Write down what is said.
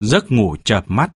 giấc ngủ chợp mắt.